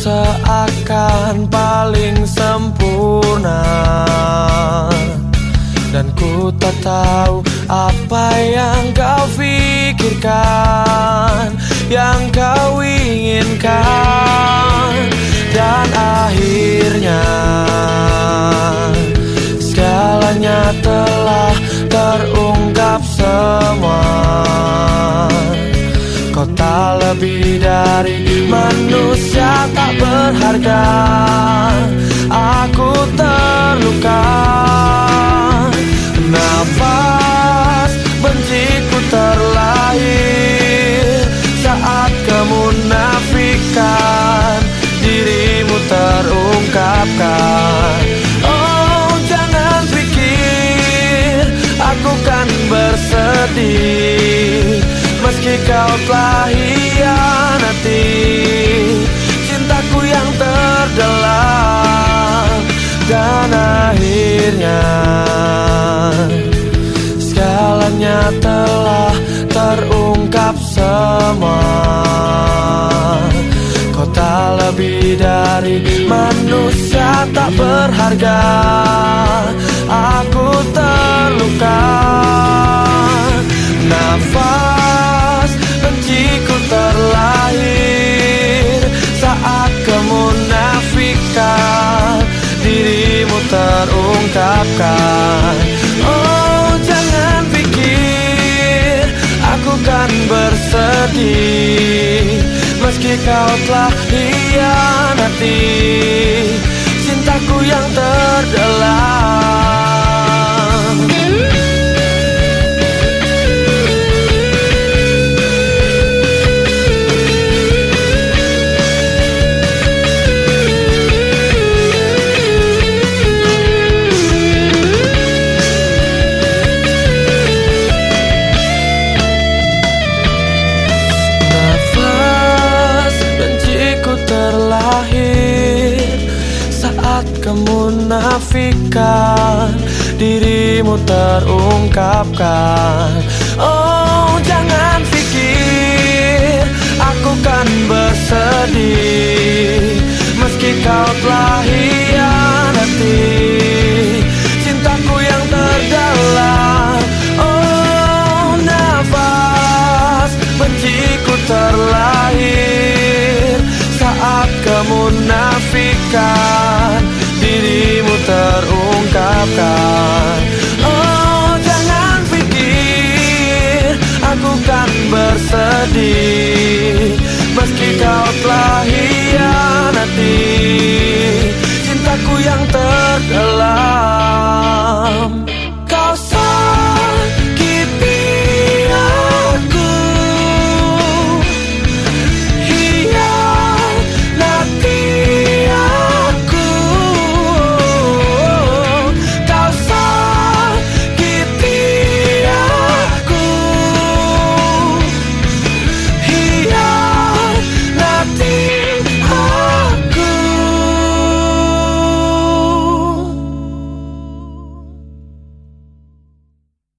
seakan paling sempurna. Dan ku tak tahu apa yang kau pikirkan Yang kau inginkan. Lebih dari manusia tak berharga. Aku terluka. Nafas benciku terlahir Saat kemunafikan Dirimu terungkapkan. Oh jangan pikir Aku kan bersedih. Meski kau telah hianati semua. Kau tak lebih dari manusia tak berharga. Aku terluka. Nafas benciku terlahir Saat kemunafikan Dirimu terungkapkan bersedih Meski kau telah hianati Cintaku yang terdalam terlahir Saat kemunafikan Dirimu terungkapkan more than I feel